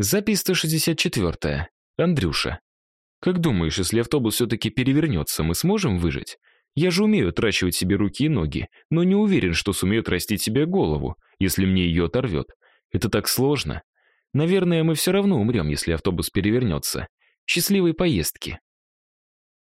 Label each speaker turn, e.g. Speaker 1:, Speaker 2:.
Speaker 1: Запись 164. Андрюша. Как думаешь, если автобус все-таки перевернется, мы сможем выжить? Я же умею отращивать себе руки и ноги, но не уверен, что сумею отрастить себе голову, если мне ее оторвет. Это так сложно. Наверное, мы все равно умрем, если автобус перевернется. Счастливой поездки.